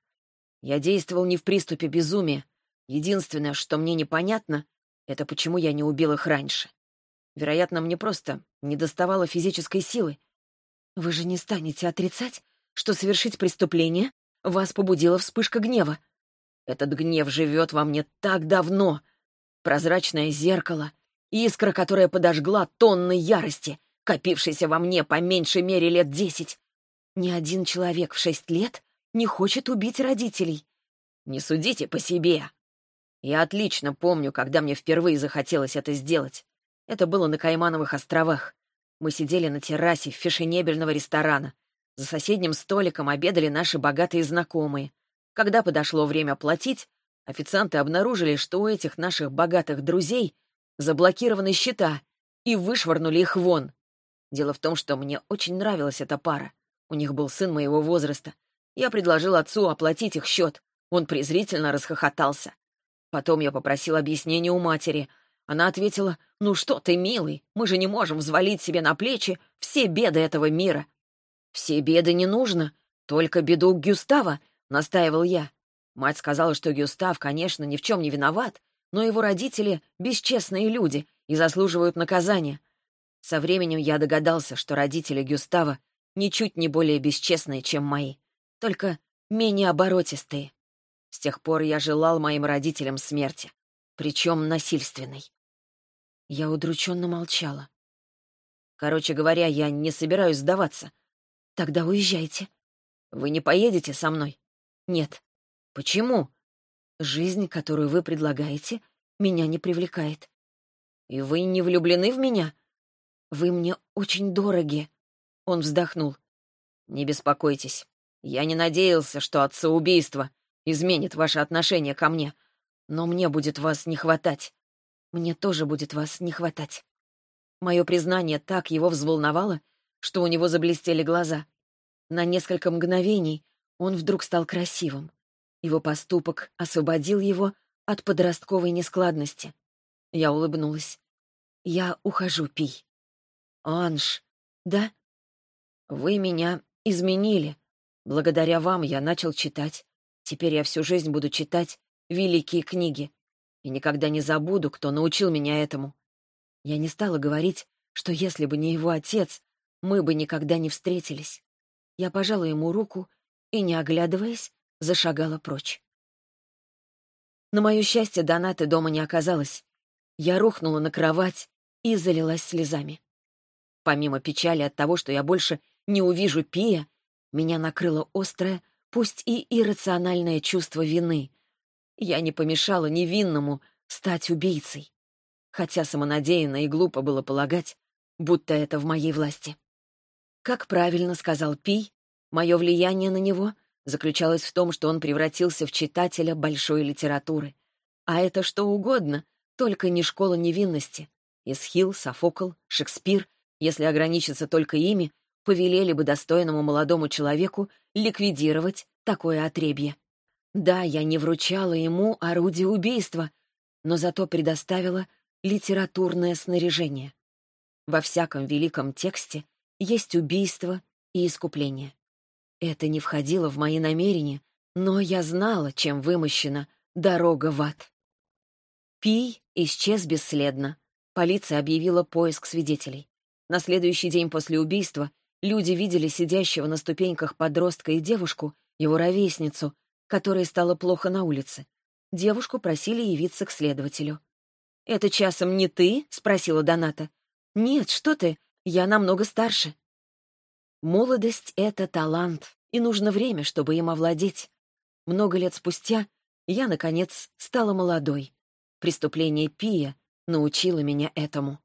S2: Я действовал не в приступе безумия. Единственное, что мне непонятно, это почему я не убил их раньше. Вероятно, мне просто не доставало физической силы.
S1: Вы же не станете отрицать, что совершить преступление вас побудила вспышка гнева.
S2: Этот гнев живет во мне так давно. Прозрачное зеркало, искра, которая подожгла тонны ярости, копившейся во мне по меньшей мере лет десять.
S1: Ни один человек в шесть лет не хочет убить родителей.
S2: Не судите по себе. Я отлично помню, когда мне впервые захотелось это сделать. Это было на Каймановых островах. Мы сидели на террасе фешенебельного ресторана. За соседним столиком обедали наши богатые знакомые. Когда подошло время платить, официанты обнаружили, что у этих наших богатых друзей заблокированы счета и вышвырнули их вон. Дело в том, что мне очень нравилась эта пара. У них был сын моего возраста. Я предложил отцу оплатить их счет. Он презрительно расхохотался. Потом я попросил объяснения у матери. Она ответила, «Ну что ты, милый, мы же не можем взвалить себе на плечи все беды этого мира». «Все беды не нужно, только беду Гюстава», — настаивал я. Мать сказала, что Гюстав, конечно, ни в чем не виноват, но его родители — бесчестные люди и заслуживают наказания. Со временем я догадался, что родители Гюстава ничуть не более бесчестные, чем мои только менее оборотистые. С тех пор я желал моим родителям смерти, причем насильственной.
S1: Я удрученно молчала.
S2: Короче говоря, я не собираюсь сдаваться.
S1: Тогда уезжайте.
S2: Вы не поедете со мной?
S1: Нет.
S2: Почему?
S1: Жизнь, которую вы предлагаете, меня не привлекает.
S2: И вы не влюблены в меня?
S1: Вы мне очень дороги. Он вздохнул.
S2: Не беспокойтесь. Я не надеялся, что отца-убийство изменит ваше отношение ко мне, но мне будет вас не хватать.
S1: Мне тоже будет вас не хватать. Мое признание так его взволновало, что у него заблестели глаза. На несколько мгновений он вдруг стал красивым. Его поступок освободил его от подростковой нескладности. Я улыбнулась. «Я ухожу, Пий».
S2: «Анж».
S1: «Да?»
S2: «Вы меня изменили. Благодаря вам я начал читать. Теперь я всю жизнь буду читать великие книги. И никогда не забуду, кто научил меня этому.
S1: Я не стала говорить, что если бы не его отец, мы бы никогда не встретились. Я пожала ему руку и, не оглядываясь, зашагала прочь. На мое счастье, Донаты дома не оказалось. Я рухнула на кровать и залилась слезами. Помимо печали от того, что я больше не увижу Пия, меня накрыло острое, пусть и иррациональное чувство вины. Я не помешала невинному стать убийцей. Хотя самонадеянно и глупо было полагать, будто это в моей власти. Как правильно сказал Пий, мое влияние на него заключалось в том, что он превратился в читателя большой литературы. А это что угодно, только не школа невинности. Исхил, Софокл, Шекспир, если ограничиться только ими, повелели бы достойному молодому человеку ликвидировать такое отребье. Да, я не вручала ему орудие убийства, но зато предоставила литературное снаряжение. Во всяком великом тексте есть убийство и искупление. Это не входило в мои намерения, но я знала, чем вымощена дорога в ад. Пий исчез бесследно. Полиция объявила поиск свидетелей. На следующий день после убийства Люди видели сидящего на ступеньках подростка и девушку, его ровесницу, которой стало плохо на улице. Девушку просили явиться к следователю. «Это часом не ты?» — спросила Доната. «Нет, что ты, я намного старше». Молодость — это талант, и нужно время, чтобы им овладеть. Много лет спустя я, наконец, стала молодой. Преступление Пия научило меня этому.